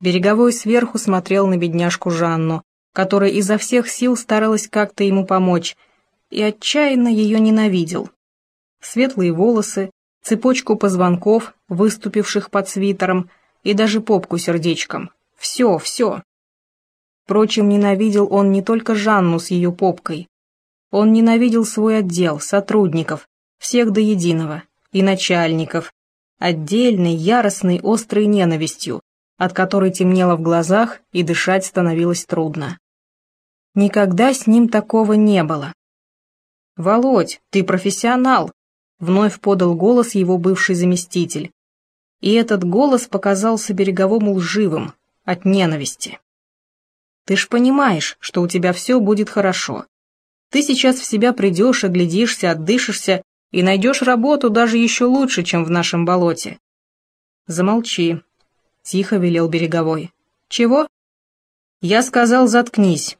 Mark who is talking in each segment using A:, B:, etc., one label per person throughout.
A: Береговой сверху смотрел на бедняжку Жанну, которая изо всех сил старалась как-то ему помочь, и отчаянно ее ненавидел. Светлые волосы, цепочку позвонков, выступивших под свитером, и даже попку сердечком. Все, все. Впрочем, ненавидел он не только Жанну с ее попкой. Он ненавидел свой отдел, сотрудников, всех до единого, и начальников, отдельной, яростной, острой ненавистью, от которой темнело в глазах и дышать становилось трудно. Никогда с ним такого не было. «Володь, ты профессионал!» — вновь подал голос его бывший заместитель. И этот голос показался береговому лживым, от ненависти. «Ты ж понимаешь, что у тебя все будет хорошо. Ты сейчас в себя придешь, оглядишься, отдышишься и найдешь работу даже еще лучше, чем в нашем болоте». «Замолчи», — тихо велел береговой. «Чего?» «Я сказал, заткнись».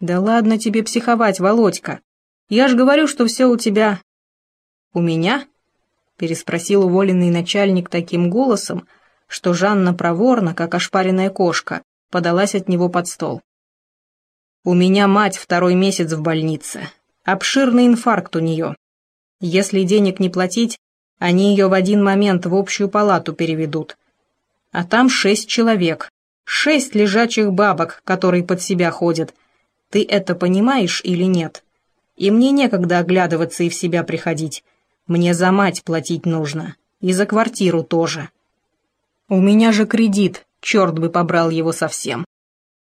A: «Да ладно тебе психовать, Володька. Я ж говорю, что все у тебя...» «У меня?» — переспросил уволенный начальник таким голосом, что Жанна проворно, как ошпаренная кошка, подалась от него под стол. «У меня мать второй месяц в больнице. Обширный инфаркт у нее. Если денег не платить, они ее в один момент в общую палату переведут. А там шесть человек, шесть лежачих бабок, которые под себя ходят. Ты это понимаешь или нет?» И мне некогда оглядываться и в себя приходить. Мне за мать платить нужно. И за квартиру тоже. У меня же кредит, черт бы побрал его совсем.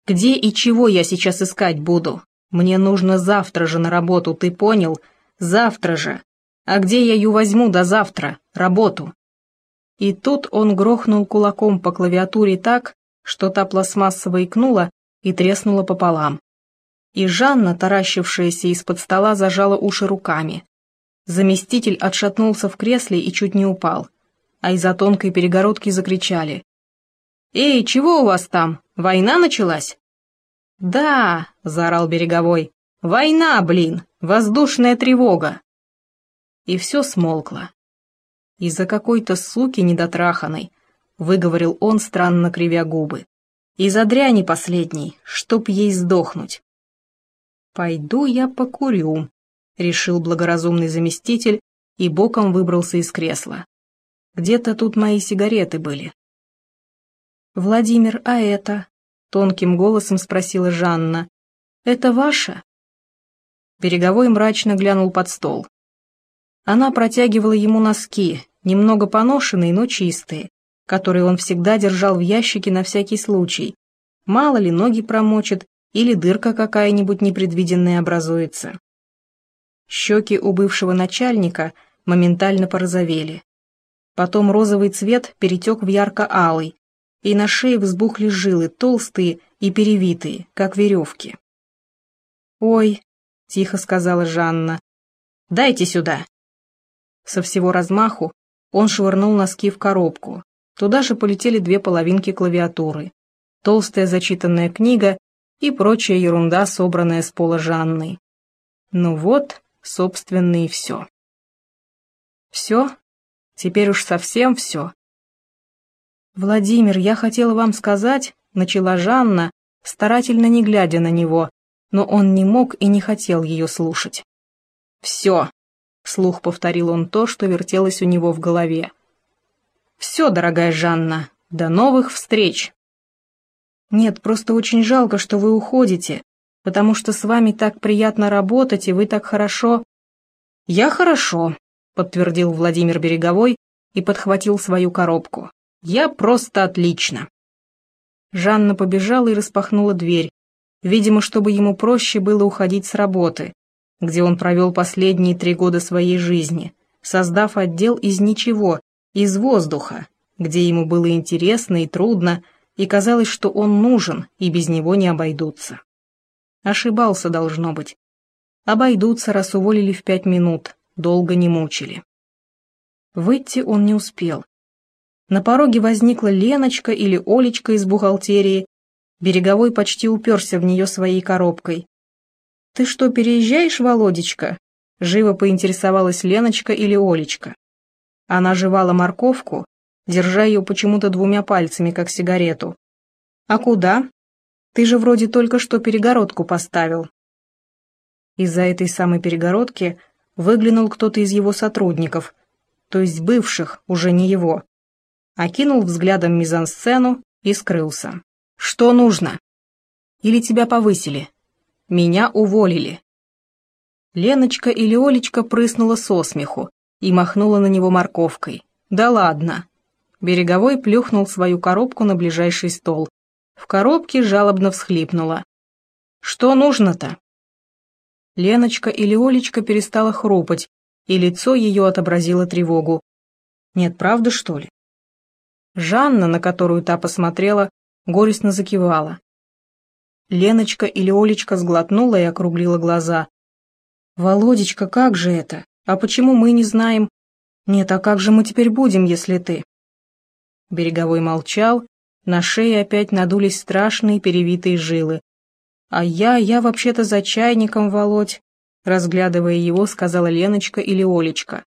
A: Где и чего я сейчас искать буду? Мне нужно завтра же на работу, ты понял? Завтра же. А где я ее возьму до завтра? Работу. И тут он грохнул кулаком по клавиатуре так, что та пластмассово икнула и треснула пополам и Жанна, таращившаяся из-под стола, зажала уши руками. Заместитель отшатнулся в кресле и чуть не упал, а из-за тонкой перегородки закричали. «Эй, чего у вас там? Война началась?» «Да!» — заорал Береговой. «Война, блин! Воздушная тревога!» И все смолкло. «Из-за какой-то суки недотраханной», — выговорил он, странно кривя губы. «Из-за дряни последней, чтоб ей сдохнуть». «Пойду я покурю», — решил благоразумный заместитель и боком выбрался из кресла. «Где-то тут мои сигареты были». «Владимир, а это?» — тонким голосом спросила Жанна. «Это ваше?» Береговой мрачно глянул под стол. Она протягивала ему носки, немного поношенные, но чистые, которые он всегда держал в ящике на всякий случай. Мало ли ноги промочит или дырка какая-нибудь непредвиденная образуется. Щеки у бывшего начальника моментально порозовели. Потом розовый цвет перетек в ярко-алый, и на шее взбухли жилы, толстые и перевитые, как веревки. «Ой», — тихо сказала Жанна, — «дайте сюда». Со всего размаху он швырнул носки в коробку. Туда же полетели две половинки клавиатуры. Толстая зачитанная книга и прочая ерунда, собранная с пола Жанны. Ну вот, собственно, и все. Все? Теперь уж совсем все. «Владимир, я хотела вам сказать», — начала Жанна, старательно не глядя на него, но он не мог и не хотел ее слушать. «Все», — вслух повторил он то, что вертелось у него в голове. «Все, дорогая Жанна, до новых встреч!» Нет, просто очень жалко, что вы уходите, потому что с вами так приятно работать, и вы так хорошо...» «Я хорошо», — подтвердил Владимир Береговой и подхватил свою коробку. «Я просто отлично». Жанна побежала и распахнула дверь, видимо, чтобы ему проще было уходить с работы, где он провел последние три года своей жизни, создав отдел из ничего, из воздуха, где ему было интересно и трудно, и казалось, что он нужен, и без него не обойдутся. Ошибался, должно быть. Обойдутся, раз уволили в пять минут, долго не мучили. Выйти он не успел. На пороге возникла Леночка или Олечка из бухгалтерии. Береговой почти уперся в нее своей коробкой. «Ты что, переезжаешь, Володечка?» Живо поинтересовалась Леночка или Олечка. Она жевала морковку, держа ее почему-то двумя пальцами, как сигарету, «А куда? Ты же вроде только что перегородку поставил». Из-за этой самой перегородки выглянул кто-то из его сотрудников, то есть бывших, уже не его. Окинул взглядом мизансцену и скрылся. «Что нужно?» «Или тебя повысили?» «Меня уволили». Леночка или Олечка прыснула со смеху и махнула на него морковкой. «Да ладно!» Береговой плюхнул свою коробку на ближайший стол. В коробке жалобно всхлипнула. «Что нужно-то?» Леночка или Олечка перестала хрупать, и лицо ее отобразило тревогу. «Нет, правда, что ли?» Жанна, на которую та посмотрела, горестно закивала. Леночка или Олечка сглотнула и округлила глаза. «Володечка, как же это? А почему мы не знаем? Нет, а как же мы теперь будем, если ты?» Береговой молчал, на шее опять надулись страшные перевитые жилы. «А я, я вообще-то за чайником, Володь», разглядывая его, сказала Леночка или Олечка.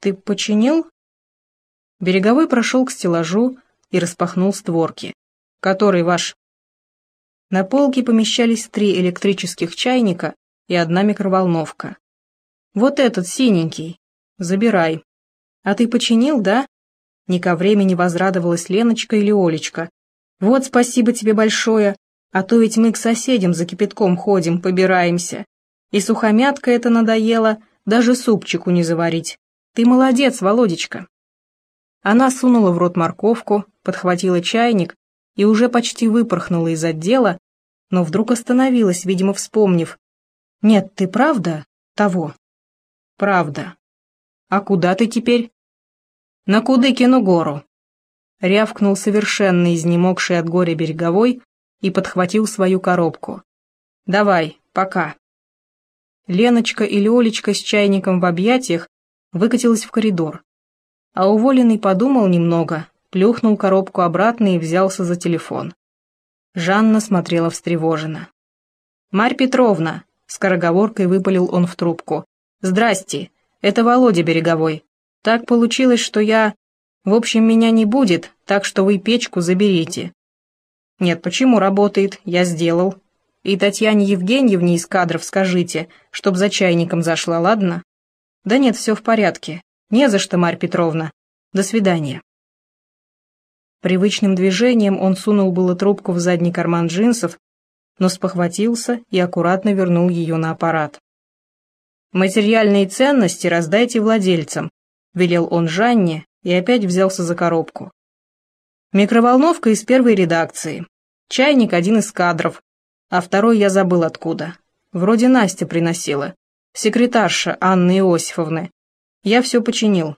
A: «Ты починил?» Береговой прошел к стеллажу и распахнул створки. «Который ваш?» На полке помещались три электрических чайника и одна микроволновка. «Вот этот синенький. Забирай. А ты починил, да?» Не ко времени возрадовалась Леночка или Олечка. «Вот спасибо тебе большое, а то ведь мы к соседям за кипятком ходим, побираемся. И сухомятка это надоело, даже супчику не заварить. Ты молодец, Володечка». Она сунула в рот морковку, подхватила чайник и уже почти выпорхнула из отдела, но вдруг остановилась, видимо, вспомнив, «Нет, ты правда того?» «Правда. А куда ты теперь?» «На Кудыкину гору», — рявкнул совершенно изнемогший от горя береговой и подхватил свою коробку. «Давай, пока». Леночка или Олечка с чайником в объятиях выкатилась в коридор. А уволенный подумал немного, плюхнул коробку обратно и взялся за телефон. Жанна смотрела встревоженно. «Марь Петровна!» Скороговоркой выпалил он в трубку. «Здрасте, это Володя Береговой. Так получилось, что я... В общем, меня не будет, так что вы печку заберите». «Нет, почему работает? Я сделал. И Татьяне Евгеньевне из кадров скажите, чтоб за чайником зашла, ладно?» «Да нет, все в порядке. Не за что, Марь Петровна. До свидания». Привычным движением он сунул было трубку в задний карман джинсов, но спохватился и аккуратно вернул ее на аппарат. «Материальные ценности раздайте владельцам», — велел он Жанне и опять взялся за коробку. «Микроволновка из первой редакции, чайник один из кадров, а второй я забыл откуда. Вроде Настя приносила, секретарша Анны Иосифовны. Я все починил».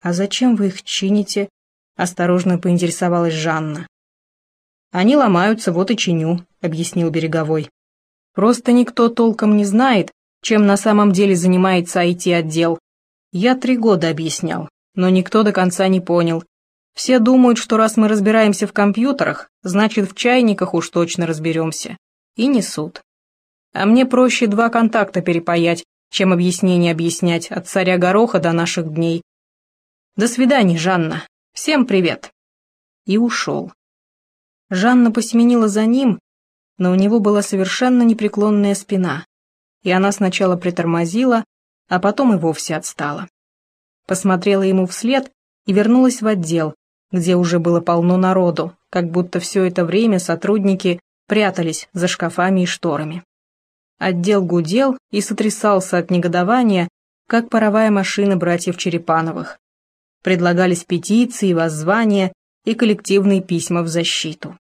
A: «А зачем вы их чините?» — осторожно поинтересовалась Жанна. «Они ломаются, вот и чиню», — объяснил Береговой. «Просто никто толком не знает, чем на самом деле занимается IT-отдел. Я три года объяснял, но никто до конца не понял. Все думают, что раз мы разбираемся в компьютерах, значит в чайниках уж точно разберемся. И несут. А мне проще два контакта перепаять, чем объяснение объяснять от царя Гороха до наших дней. До свидания, Жанна. Всем привет. И ушел. Жанна посеменила за ним, но у него была совершенно непреклонная спина, и она сначала притормозила, а потом и вовсе отстала. Посмотрела ему вслед и вернулась в отдел, где уже было полно народу, как будто все это время сотрудники прятались за шкафами и шторами. Отдел гудел и сотрясался от негодования, как паровая машина братьев Черепановых. Предлагались петиции, воззвания и коллективные письма в защиту.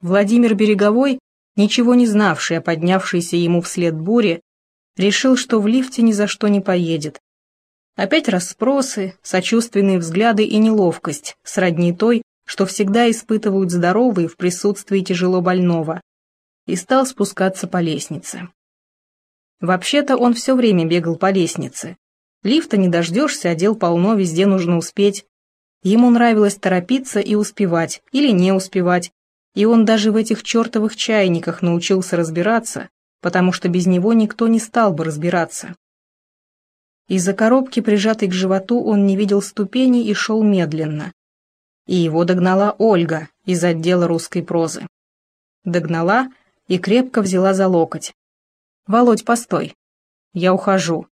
A: Владимир Береговой, ничего не знавший о поднявшейся ему вслед буре, решил, что в лифте ни за что не поедет. Опять расспросы, сочувственные взгляды и неловкость, сродни той, что всегда испытывают здоровые в присутствии тяжело больного, и стал спускаться по лестнице. Вообще-то он все время бегал по лестнице. Лифта не дождешься, а дел полно, везде нужно успеть. Ему нравилось торопиться и успевать, или не успевать, и он даже в этих чертовых чайниках научился разбираться, потому что без него никто не стал бы разбираться. Из-за коробки, прижатой к животу, он не видел ступеней и шел медленно. И его догнала Ольга, из отдела русской прозы. Догнала и крепко взяла за локоть. «Володь, постой. Я ухожу.